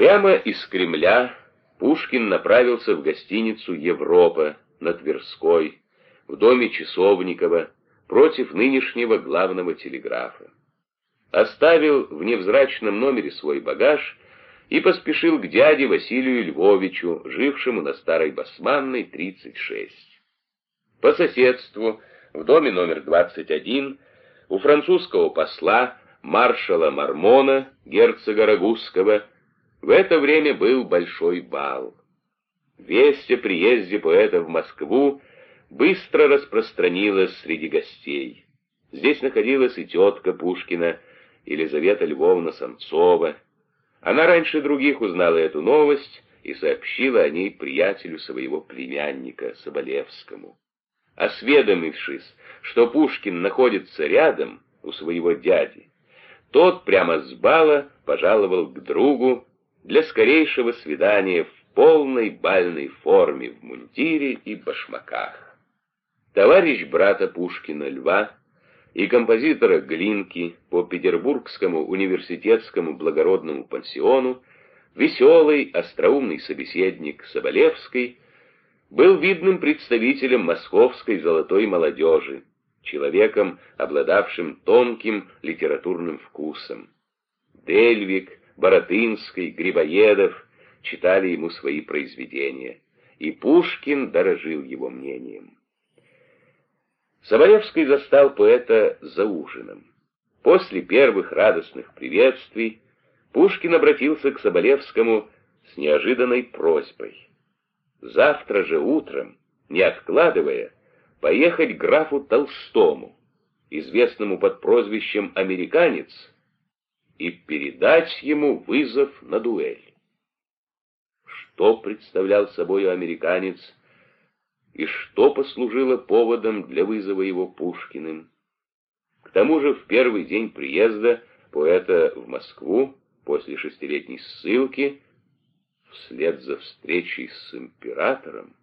Прямо из Кремля Пушкин направился в гостиницу «Европа» на Тверской, в доме Часовникова, против нынешнего главного телеграфа. Оставил в невзрачном номере свой багаж и поспешил к дяде Василию Львовичу, жившему на Старой Басманной, 36. По соседству, в доме номер 21, у французского посла маршала Мармона, герцога Рагузского, в это время был большой бал. Весть о приезде поэта в Москву быстро распространилась среди гостей. Здесь находилась и тетка Пушкина, Елизавета Львовна Самцова. Она раньше других узнала эту новость и сообщила о ней приятелю своего племянника Соболевскому. Осведомившись, что Пушкин находится рядом у своего дяди, тот прямо с бала пожаловал к другу для скорейшего свидания в полной бальной форме в мундире и башмаках товарищ брата Пушкина Льва и композитора Глинки по Петербургскому университетскому благородному пансиону, веселый, остроумный собеседник Соболевской, был видным представителем московской золотой молодежи, человеком, обладавшим тонким литературным вкусом. Дельвик, Боротынский, Грибоедов читали ему свои произведения, и Пушкин дорожил его мнением. Соболевский застал поэта за ужином. После первых радостных приветствий Пушкин обратился к Соболевскому с неожиданной просьбой. Завтра же утром, не откладывая, поехать графу Толстому, известному под прозвищем «Американец», и передать ему вызов на дуэль. Что представлял собой американец, и что послужило поводом для вызова его Пушкиным. К тому же в первый день приезда поэта в Москву после шестилетней ссылки, вслед за встречей с императором,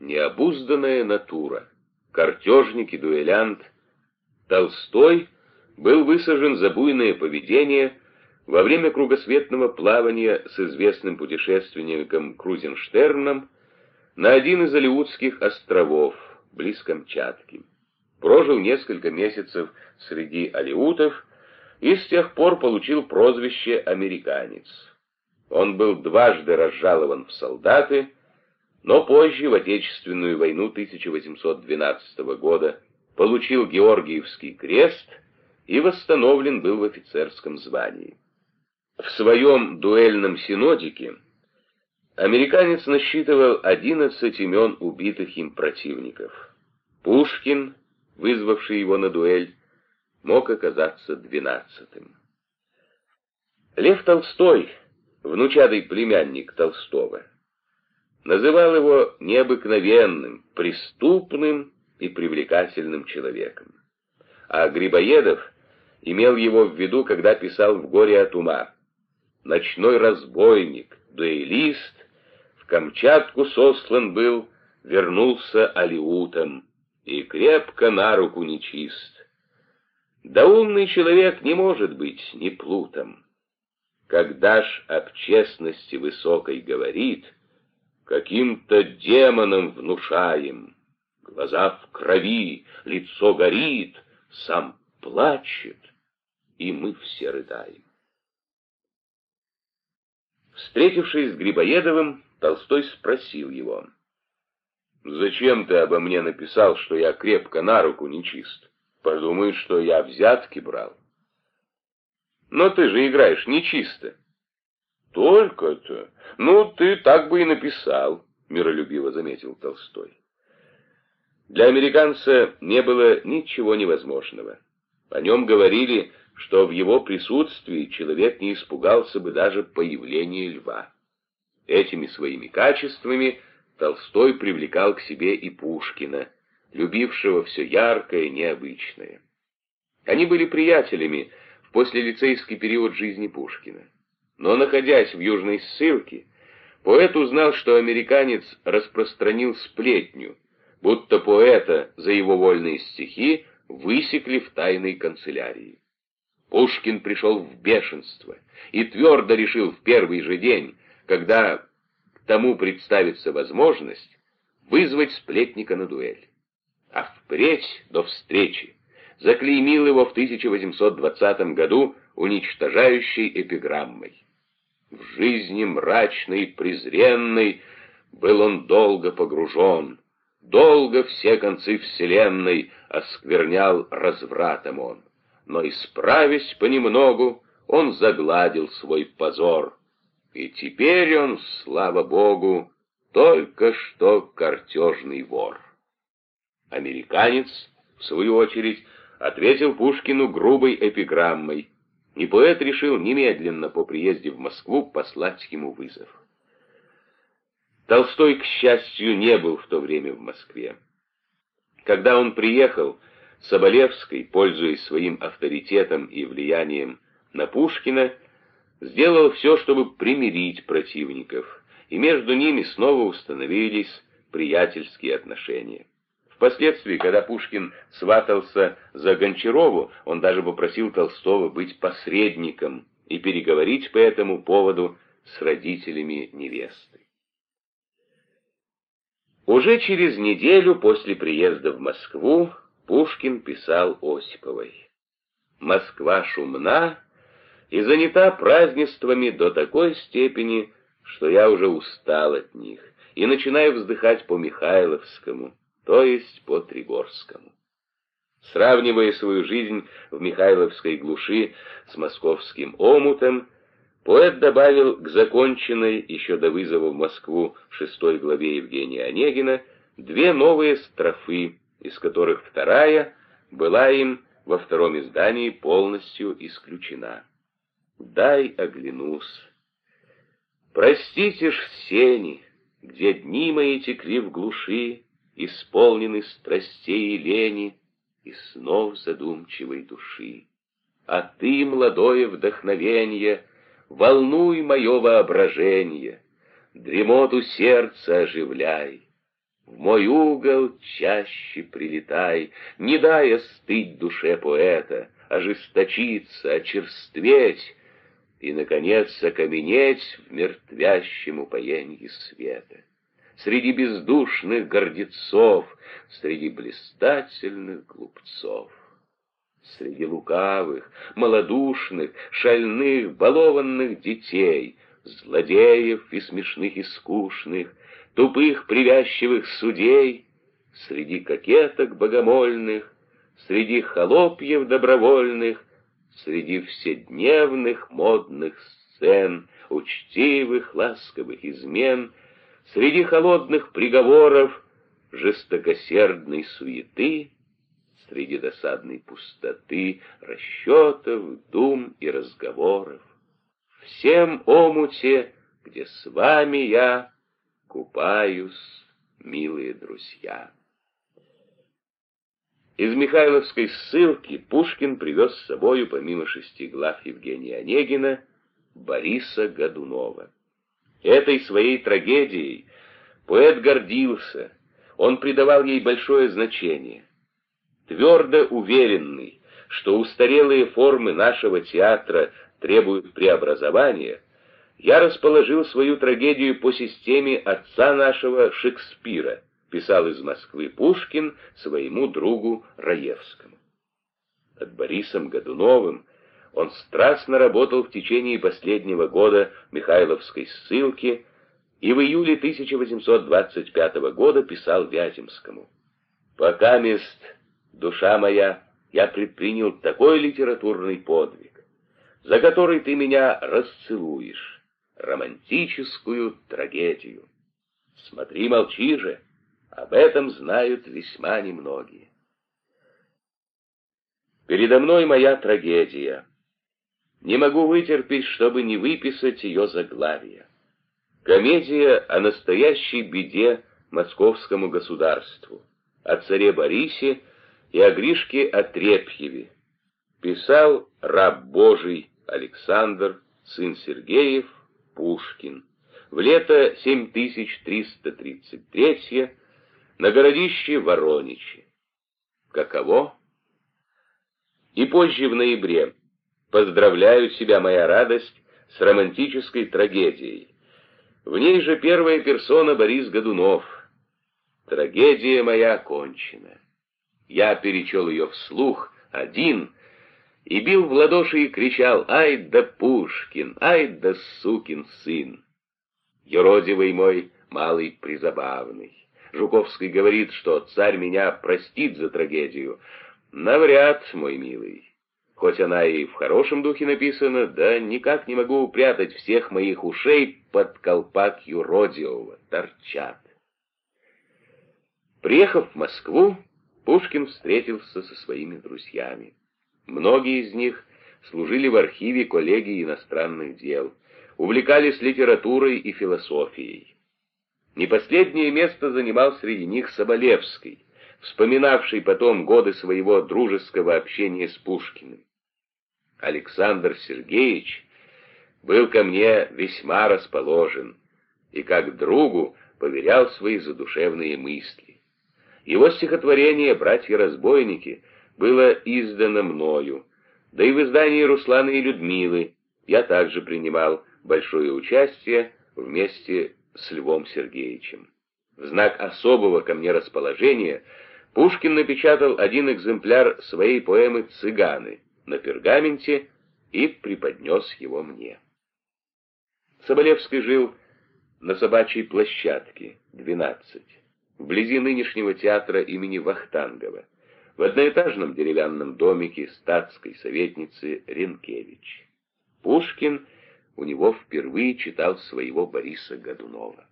необузданная натура, картежник и дуэлянт, Толстой был высажен за буйное поведение во время кругосветного плавания с известным путешественником Крузенштерном на один из Алиутских островов, близ Камчатки. Прожил несколько месяцев среди алиутов и с тех пор получил прозвище «американец». Он был дважды разжалован в солдаты, но позже, в Отечественную войну 1812 года, получил Георгиевский крест и восстановлен был в офицерском звании. В своем дуэльном синодике Американец насчитывал 11 имен убитых им противников. Пушкин, вызвавший его на дуэль, мог оказаться двенадцатым. Лев Толстой, внучатый племянник Толстого, называл его необыкновенным, преступным и привлекательным человеком. А Грибоедов имел его в виду, когда писал в «Горе от ума» «Ночной разбойник», дуэлист в Камчатку сослан был, вернулся алиутом, и крепко на руку нечист. Да умный человек не может быть ни плутом. Когда ж об честности высокой говорит, каким-то демоном внушаем, глаза в крови, лицо горит, сам плачет, и мы все рыдаем. Встретившись с Грибоедовым, Толстой спросил его. «Зачем ты обо мне написал, что я крепко на руку нечист? Подумают, что я взятки брал». «Но ты же играешь нечисто». «Только-то? Ну, ты так бы и написал», — миролюбиво заметил Толстой. Для американца не было ничего невозможного. О нем говорили, что в его присутствии человек не испугался бы даже появления льва. Этими своими качествами Толстой привлекал к себе и Пушкина, любившего все яркое, необычное. Они были приятелями в послелицейский период жизни Пушкина. Но, находясь в южной ссылке, поэт узнал, что американец распространил сплетню, будто поэта за его вольные стихи высекли в тайной канцелярии. Пушкин пришел в бешенство и твердо решил в первый же день, когда к тому представится возможность, вызвать сплетника на дуэль. А впредь до встречи заклеймил его в 1820 году уничтожающей эпиграммой. В жизни мрачной презренной был он долго погружен, долго все концы вселенной осквернял развратом он но, исправясь понемногу, он загладил свой позор. И теперь он, слава богу, только что картежный вор. Американец, в свою очередь, ответил Пушкину грубой эпиграммой, и поэт решил немедленно по приезде в Москву послать ему вызов. Толстой, к счастью, не был в то время в Москве. Когда он приехал, Соболевский, пользуясь своим авторитетом и влиянием на Пушкина, сделал все, чтобы примирить противников, и между ними снова установились приятельские отношения. Впоследствии, когда Пушкин сватался за Гончарову, он даже попросил Толстого быть посредником и переговорить по этому поводу с родителями невесты. Уже через неделю после приезда в Москву Пушкин писал Осиповой. «Москва шумна и занята празднествами до такой степени, что я уже устал от них и начинаю вздыхать по Михайловскому, то есть по Тригорскому». Сравнивая свою жизнь в Михайловской глуши с московским омутом, поэт добавил к законченной еще до вызова в Москву шестой главе Евгения Онегина две новые строфы, из которых вторая была им во втором издании полностью исключена. «Дай оглянусь. Простите ж сени, где дни мои текли в глуши, исполнены страстей и лени и снов задумчивой души. А ты, молодое вдохновенье, волнуй мое воображение, дремоту сердца оживляй, в мой угол чаще прилетай, Не дай остыть душе поэта, Ожесточиться, очерстветь И, наконец, окаменеть В мертвящем упоенье света. Среди бездушных гордецов, Среди блистательных глупцов. Среди лукавых, малодушных, шальных, балованных детей, Злодеев и смешных и скучных, тупых привязчивых судей, среди кокеток богомольных, среди холопьев добровольных, среди вседневных модных сцен, учтивых ласковых измен, среди холодных приговоров, жестокосердной суеты, среди досадной пустоты, расчетов, дум и разговоров. Всем омуте, где с вами я, купаюсь, милые друзья. Из Михайловской ссылки Пушкин привез с собою, помимо шести глав Евгения Онегина, Бориса Годунова. Этой своей трагедией поэт гордился, он придавал ей большое значение. Твердо уверенный, что устарелые формы нашего театра требуют преобразования, я расположил свою трагедию по системе отца нашего Шекспира, писал из Москвы Пушкин своему другу Раевскому. Под Борисом Годуновым он страстно работал в течение последнего года Михайловской ссылки и в июле 1825 года писал Вяземскому. «Пока мест, душа моя, я предпринял такой литературный подвиг, за который ты меня расцелуешь, романтическую трагедию. Смотри, молчи же, об этом знают весьма немногие. Передо мной моя трагедия. Не могу вытерпеть, чтобы не выписать ее заглавие. Комедия о настоящей беде московскому государству, о царе Борисе и о Гришке Отрепьеве. Писал раб Божий Александр, сын Сергеев, Пушкин. В лето 7333 на городище Вороничи. Каково? И позже в ноябре поздравляю себя, моя радость, с романтической трагедией. В ней же первая персона Борис Годунов. Трагедия моя кончена. Я перечел ее вслух, один, и бил в ладоши и кричал «Ай да Пушкин! Ай да сукин сын!» Еродивый мой малый призабавный. Жуковский говорит, что царь меня простит за трагедию. Навряд, мой милый. Хоть она и в хорошем духе написана, да никак не могу упрятать всех моих ушей под колпак юродивого, торчат. Приехав в Москву, Пушкин встретился со своими друзьями. Многие из них служили в архиве коллегии иностранных дел, увлекались литературой и философией. Не последнее место занимал среди них Соболевский, вспоминавший потом годы своего дружеского общения с Пушкиным. Александр Сергеевич был ко мне весьма расположен и как другу поверял свои задушевные мысли. Его стихотворение «Братья-разбойники» было издано мною, да и в издании Руслана и Людмилы я также принимал большое участие вместе с Львом Сергеевичем. В знак особого ко мне расположения Пушкин напечатал один экземпляр своей поэмы «Цыганы» на пергаменте и преподнес его мне. Соболевский жил на собачьей площадке, 12, вблизи нынешнего театра имени Вахтангова в одноэтажном деревянном домике статской советницы Ренкевич. Пушкин у него впервые читал своего Бориса Годунова.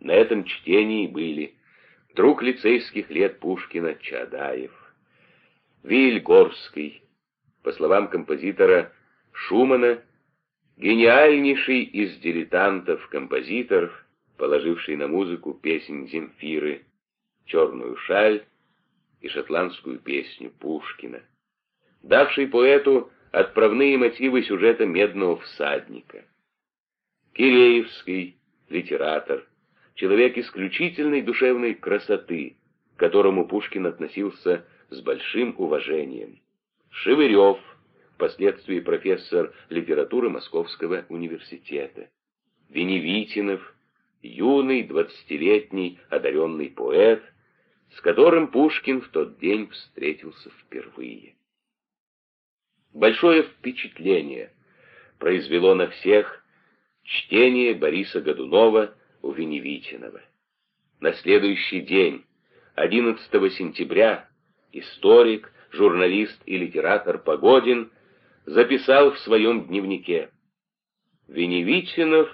На этом чтении были друг лицейских лет Пушкина Чадаев, Вильгорский, по словам композитора Шумана, гениальнейший из дилетантов-композиторов, положивший на музыку песнь Земфиры, «Черную шаль», и шотландскую песню Пушкина, давший поэту отправные мотивы сюжета «Медного всадника». Киреевский, литератор, человек исключительной душевной красоты, к которому Пушкин относился с большим уважением. Шевырев, впоследствии профессор литературы Московского университета. Веневитинов, юный двадцатилетний одаренный поэт – с которым Пушкин в тот день встретился впервые. Большое впечатление произвело на всех чтение Бориса Годунова у Веневитинова. На следующий день, 11 сентября, историк, журналист и литератор Погодин записал в своем дневнике «Веневитинов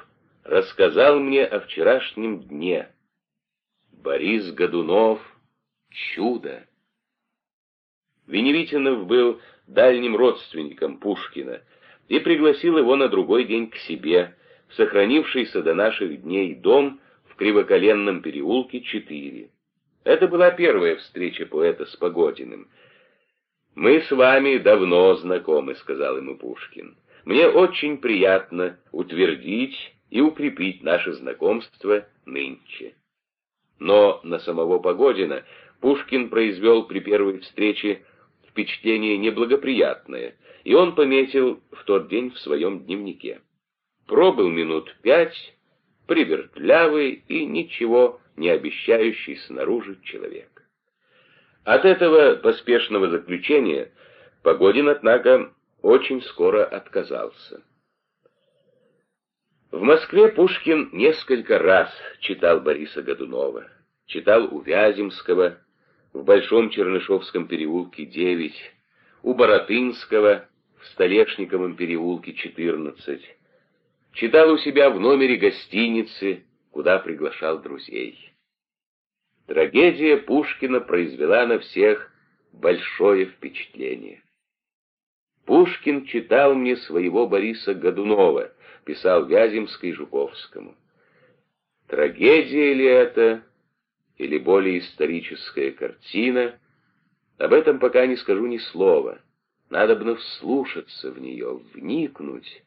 рассказал мне о вчерашнем дне. Борис Годунов чудо. Веневитинов был дальним родственником Пушкина и пригласил его на другой день к себе, в сохранившийся до наших дней дом в Кривоколенном переулке 4. Это была первая встреча поэта с Погодиным. «Мы с вами давно знакомы», — сказал ему Пушкин. «Мне очень приятно утвердить и укрепить наше знакомство нынче». Но на самого Погодина Пушкин произвел при первой встрече впечатление неблагоприятное, и он пометил в тот день в своем дневнике. Пробыл минут пять, привертлявый и ничего не обещающий снаружи человек. От этого поспешного заключения Погодин, однако, очень скоро отказался. В Москве Пушкин несколько раз читал Бориса Годунова, читал у Вяземского, в Большом Чернышовском переулке 9, у Боротынского в Столешниковом переулке 14. Читал у себя в номере гостиницы, куда приглашал друзей. Трагедия Пушкина произвела на всех большое впечатление. Пушкин читал мне своего Бориса Годунова, писал Вяземский Жуковскому. Трагедия ли это, или более историческая картина, об этом пока не скажу ни слова. Надо бы вслушаться в нее, вникнуть,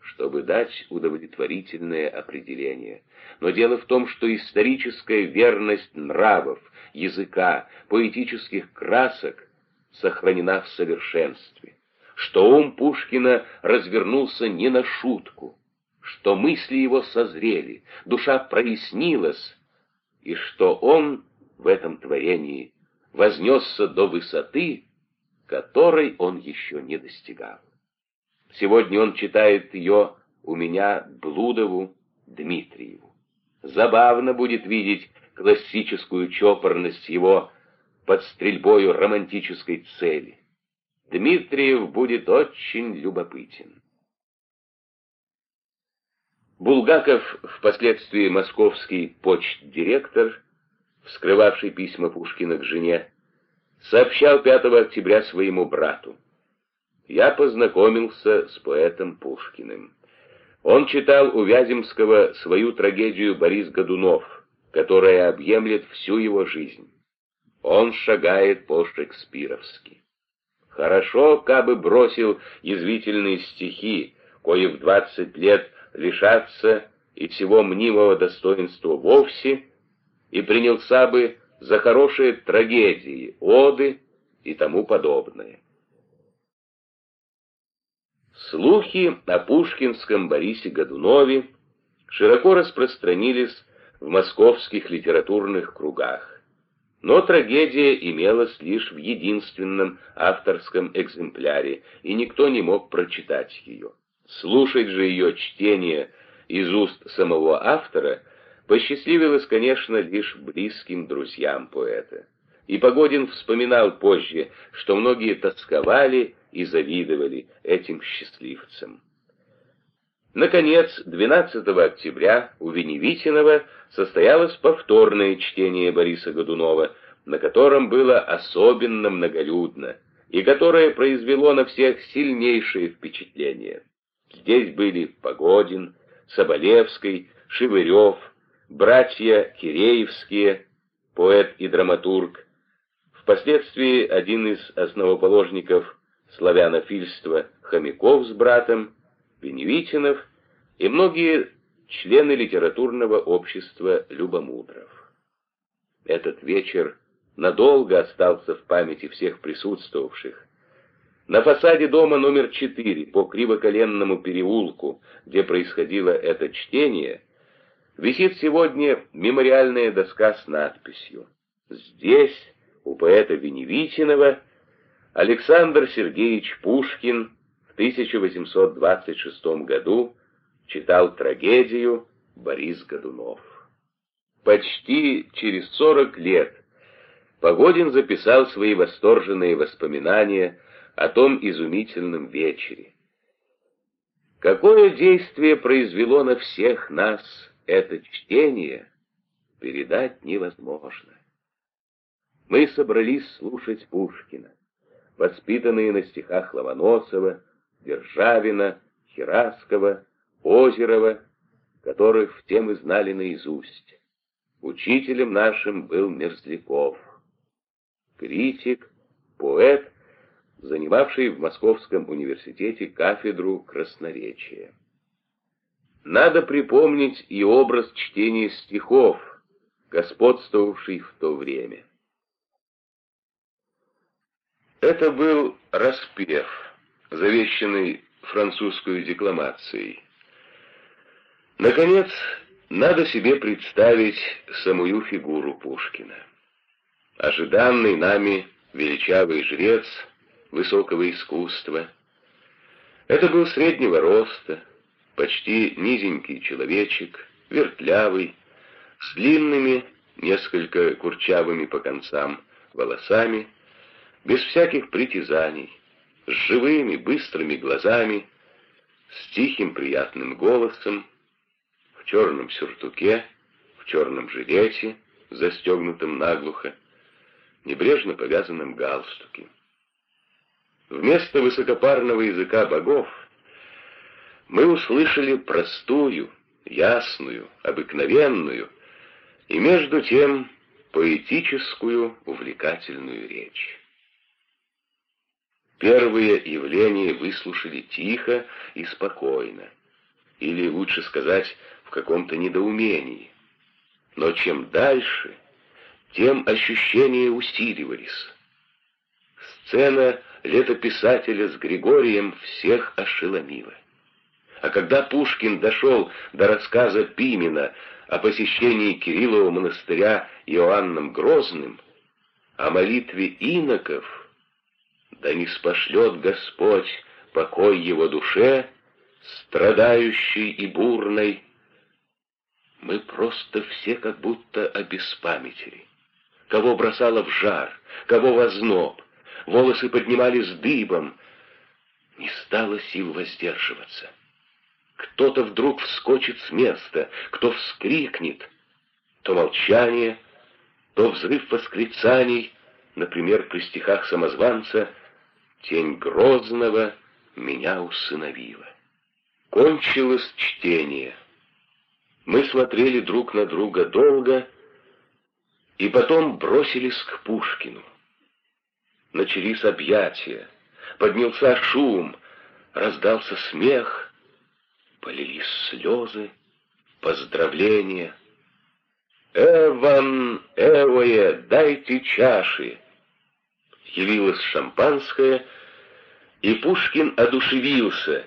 чтобы дать удовлетворительное определение. Но дело в том, что историческая верность нравов, языка, поэтических красок сохранена в совершенстве, что ум Пушкина развернулся не на шутку, что мысли его созрели, душа прояснилась, и что он в этом творении вознесся до высоты, которой он еще не достигал. Сегодня он читает ее у меня Блудову, Дмитриеву. Забавно будет видеть классическую чопорность его под стрельбою романтической цели. Дмитриев будет очень любопытен. Булгаков, впоследствии московский почт-директор, вскрывавший письма Пушкина к жене, сообщал 5 октября своему брату. «Я познакомился с поэтом Пушкиным. Он читал у Вяземского свою трагедию «Борис Годунов», которая объемлет всю его жизнь. Он шагает по-шекспировски. Хорошо, кабы бросил язвительные стихи, кои в двадцать лет лишатся и всего мнимого достоинства вовсе, и принялся бы за хорошие трагедии, оды и тому подобное. Слухи о пушкинском Борисе Годунове широко распространились в московских литературных кругах. Но трагедия имелась лишь в единственном авторском экземпляре, и никто не мог прочитать ее. Слушать же ее чтение из уст самого автора посчастливилось, конечно, лишь близким друзьям поэта. И Погодин вспоминал позже, что многие тосковали и завидовали этим счастливцам. Наконец, 12 октября у Веневитинова состоялось повторное чтение Бориса Годунова, на котором было особенно многолюдно, и которое произвело на всех сильнейшее впечатление. Здесь были Погодин, Соболевский, Шевырев, братья Киреевские, поэт и драматург, впоследствии один из основоположников славянофильства Хомяков с братом, Веневитинов и многие члены литературного общества Любомудров. Этот вечер надолго остался в памяти всех присутствовавших. На фасаде дома номер 4 по Кривоколенному переулку, где происходило это чтение, висит сегодня мемориальная доска с надписью «Здесь, у поэта Веневитинова, Александр Сергеевич Пушкин в 1826 году читал трагедию Борис Годунов. Почти через 40 лет Погодин записал свои восторженные воспоминания о том изумительном вечере. Какое действие произвело на всех нас это чтение, передать невозможно. Мы собрались слушать Пушкина, воспитанные на стихах Ломоносова, Державина, Хераскова, Озерова, которых те мы знали наизусть. Учителем нашим был Мерзляков, критик, поэт, занимавший в Московском университете кафедру красноречия. Надо припомнить и образ чтения стихов, господствовавший в то время. Это был распев, завещанный французской декламацией. Наконец, надо себе представить самую фигуру Пушкина. Ожиданный нами величавый жрец высокого искусства. Это был среднего роста, почти низенький человечек, вертлявый, с длинными, несколько курчавыми по концам волосами, без всяких притязаний, с живыми, быстрыми глазами, с тихим приятным голосом, черном сюртуке, в черном жилете, застегнутом наглухо, небрежно повязанном галстуке. Вместо высокопарного языка богов мы услышали простую, ясную, обыкновенную и между тем поэтическую, увлекательную речь. Первые явления выслушали тихо и спокойно, или, лучше сказать, в каком-то недоумении. Но чем дальше, тем ощущения усиливались. Сцена летописателя с Григорием всех ошеломило. А когда Пушкин дошел до рассказа Пимена о посещении Кириллова монастыря Иоанном Грозным, о молитве иноков, да не спошлет Господь покой его душе, страдающей и бурной, мы просто все как будто обеспамятили. Кого бросало в жар, кого в озноб, волосы поднимались дыбом, не стало сил воздерживаться. Кто-то вдруг вскочит с места, кто вскрикнет. То молчание, то взрыв восклицаний, например, при стихах самозванца «Тень Грозного меня усыновила». Кончилось чтение. Мы смотрели друг на друга долго и потом бросились к Пушкину. Начались объятия, поднялся шум, раздался смех — полились слезы, поздравления. «Эван, Эвое, дайте чаши!» Явилось шампанское, и Пушкин одушевился,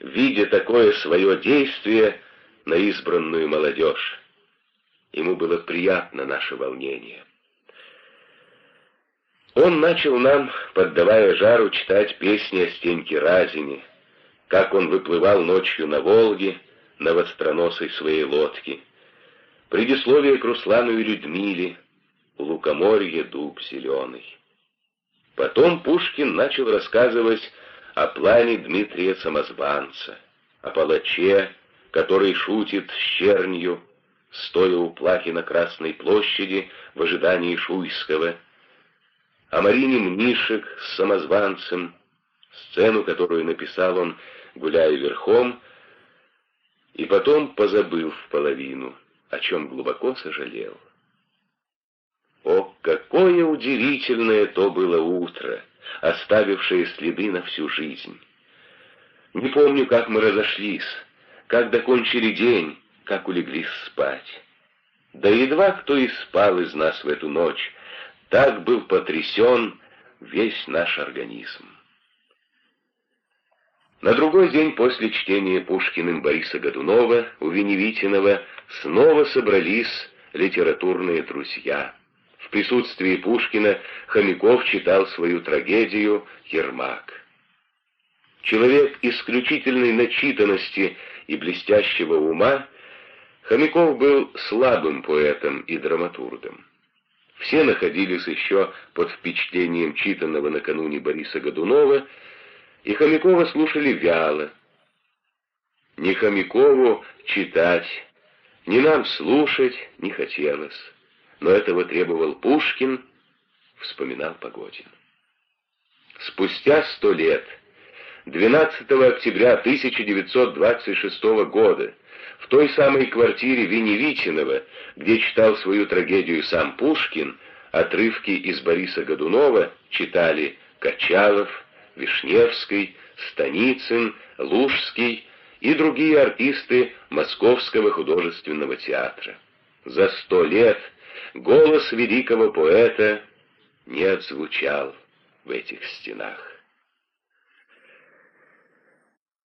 видя такое свое действие на избранную молодежь. Ему было приятно наше волнение. Он начал нам, поддавая жару, читать песни о Стеньке Разине, как он выплывал ночью на Волге, на востроносой своей лодке. Предисловие к Руслану и Людмиле, у лукоморья дуб зеленый. Потом Пушкин начал рассказывать о плане Дмитрия Самозванца, о палаче, который шутит с чернью, стоя у плахи на Красной площади в ожидании Шуйского, о Марине Мнишек с самозванцем, сцену, которую написал он гуляя верхом, и потом позабыл в половину, о чем глубоко сожалел. О, какое удивительное то было утро, оставившее следы на всю жизнь! Не помню, как мы разошлись, как докончили день, как улеглись спать. Да едва кто и спал из нас в эту ночь, так был потрясен весь наш организм. На другой день после чтения Пушкиным Бориса Годунова у Веневитинова снова собрались литературные друзья. В присутствии Пушкина Хомяков читал свою трагедию «Ермак». Человек исключительной начитанности и блестящего ума, Хомяков был слабым поэтом и драматургом. Все находились еще под впечатлением читанного накануне Бориса Годунова, и Хомякова слушали вяло. Ни Хомякову читать, ни нам слушать не хотелось, но этого требовал Пушкин, вспоминал Погодин. Спустя сто лет, 12 октября 1926 года, в той самой квартире Веневичинова, где читал свою трагедию сам Пушкин, отрывки из Бориса Годунова читали Качалов, Вишневский, Станицын, Лужский и другие артисты Московского художественного театра. За сто лет голос великого поэта не отзвучал в этих стенах.